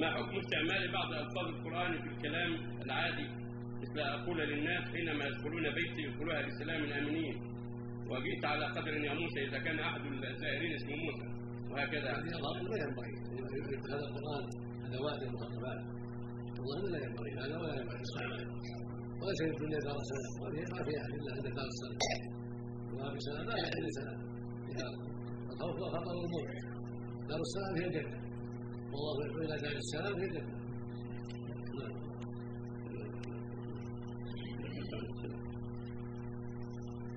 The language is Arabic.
ما حكم استعمال بعض ألفاظ القرآن في الكلام العادي؟ مثل أقول للناس حينما يدخلون بيتي يدخلوها بسلام آمنين. وجئت على قدر يا موسى إذا كان أحد الزائرين اسمه موسى. وهكذا. هذه لا ينبغي. هذا القرآن أدوات المخاطبات والله لا ينبغي. هذا ولا ينبغي. استعماله وليس دار السلام ما في أحد إلا عند دار السلام لا يحل سلام الخوف وخطر الموت دار السلام هي الجنة يدعو إلى دار السلام الجنة